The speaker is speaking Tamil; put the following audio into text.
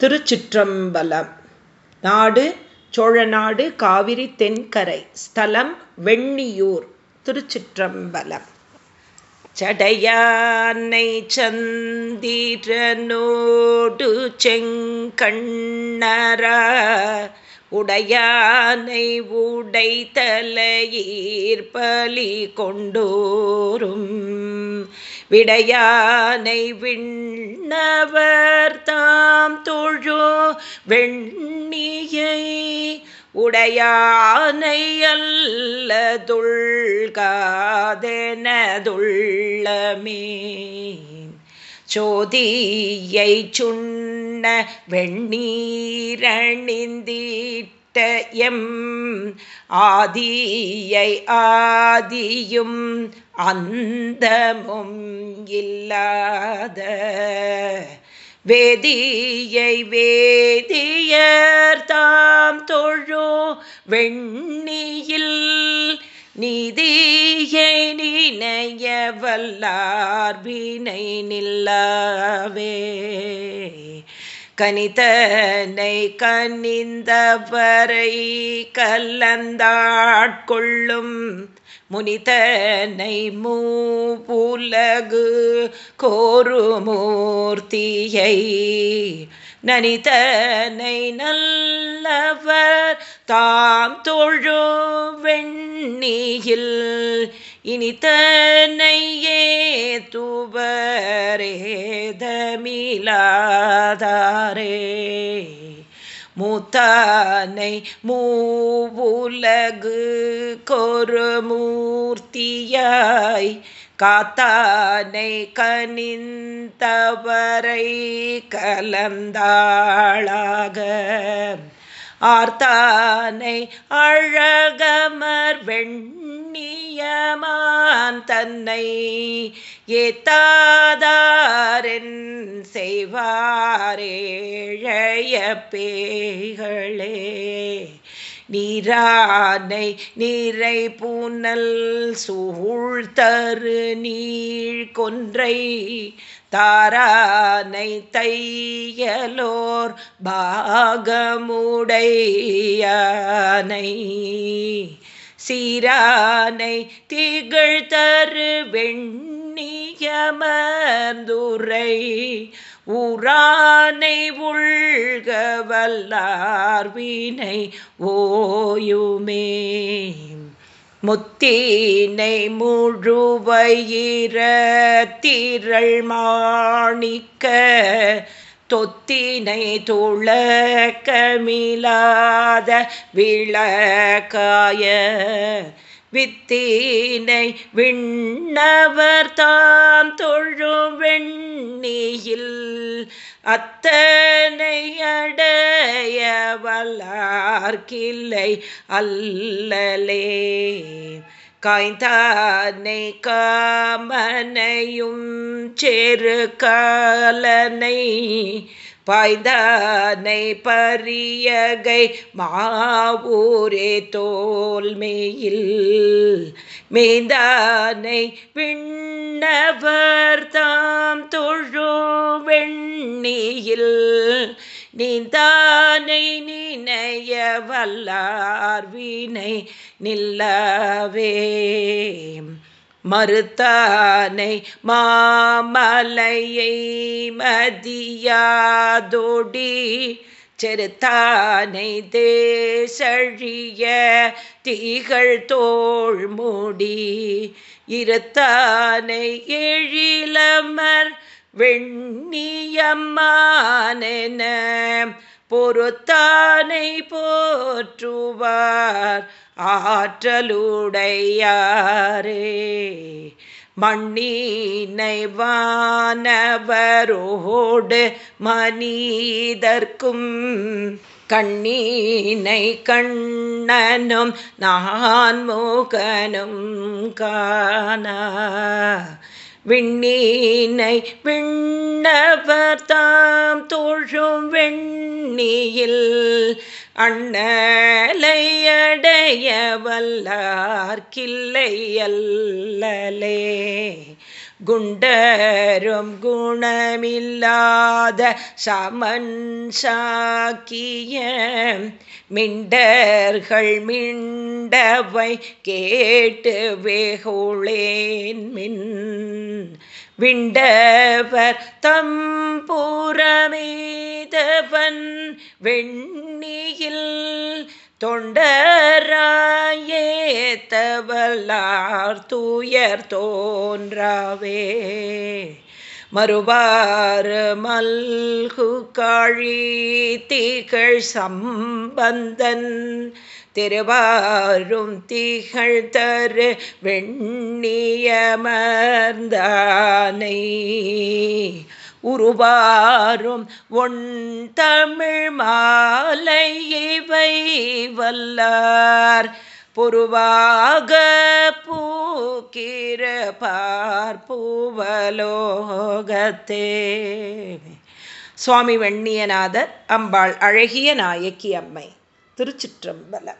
திருச்சிற்றம்பலம். நாடு சோழநாடு காவிரி தென்கரை ஸ்தலம் வெண்ணியூர் திருச்சிற்றம்பலம். சடையானை சந்திரனோடு செங்கண்ணரா உடையானை உடை தலையீர்பலி கொண்டோரும். விடையானை விண்ணவர் தாம் தொழோ வெண்ணியை உடையானை அல்லதுள்காதெனதுள்ளமே சோதியை சுண்ண வெண்ணீரணிந்தீட்ட எம் ஆதியை ஆதியும் அந்தமும் இல்லாத வேதியை வேதியர் தாம் தொழோ வெண்ணியில் நீதியை நினைய வல்லார் வினை நில்லாவே. கனிதனை கனிந்தவரை கல்லந்தாட்கொள்ளும் முனிதனை மூலகு கோரு மூர்த்தியை நனிதனை நல்லவர் தாம் தொழு வெண்ணியில் இனி தன்னையே துவரேதமிலாதாரே மூத்தானை மூவுலகு கொருமூர்த்தியாய் காத்தானை கனிந்தவரை கலந்தாளாக. ஆர்த்தானை அழகமர் வெண்ணியமான் தன்னை ஏத்தாதாரின் செய்வாரேழைய பேகளே நீரானை நீரை பூனல் சூழ்த்தரு நீழ் கொன்றை தாரானை தையலோர் பாகமுடையானை. சீரானை திகழ் தரு வெண்ணியமர்ந்துரை. உரானை உள்க வல்லார்வினை ஓயுமே. முத்தீனை முழுவயிரத்திரள் மாணிக்க தொத்தினை துளக்கமிலாத விளக்காய வித்தீனை விண்ணவர் தாம் தொழும் வெண்ணியில் அத்தனை அடைய வல்லார்கில்லை அல்லலே. காய்ந்தானை காமனையும் செரு காலனை பாய்ந்தானை பரியகை மாவூரே தோல்மையில் மேந்தானை விண்ணவர் தாம் தொழு வெண்ணியில். நீந்தானை நினைய வல்லார் வீணை நில்லவே. மறுத்தானை மாமலையை மதியாதொடி செருத்தானை தேசழிய தீகள் தோள் மூடி இருத்தானை எழிலமர் வெண்ணியம்மானென பொறுத்தானை போற்றுவார் ஆற்றலுடையாரே. மண்ணீனை வானவரோடு மனிதர்க்கும் கண்ணீனை கண்ணனும் நான் மூகனும் காணா. விண்ணீனை விண்ணவர் தாம் தோழும் வெண் வெண்ணியில் அண்ணலையடைய வல்லார்கில்லை அல்லலே குண்டரும் குணமில்லாத சமன் சாக்கிய மிண்டர்கள் மிண்டவை கேட்டு வேகுளேன் மின். விண்டவர் தம்புரமேதவன் வெண்ணியில் தொண்டராயேத்தவல்லார் தூயர் தோன்றாவே. மறுவாறு மல்கு காழி தீகள் சம்பந்தன் திருவாரும் தீகள் தரு வெண்ணியமர்ந்தானை. உருவாரும். ஒன் தமிழ் மாலை இவை வல்லார் பொருவாக பூக்கிற பார்ப்பூவலோகத்தே. சுவாமி வெண்ணியநாதர் அம்பாள் அழகிய நாயக்கி அம்மை திருச்சிற்றம்பலம்.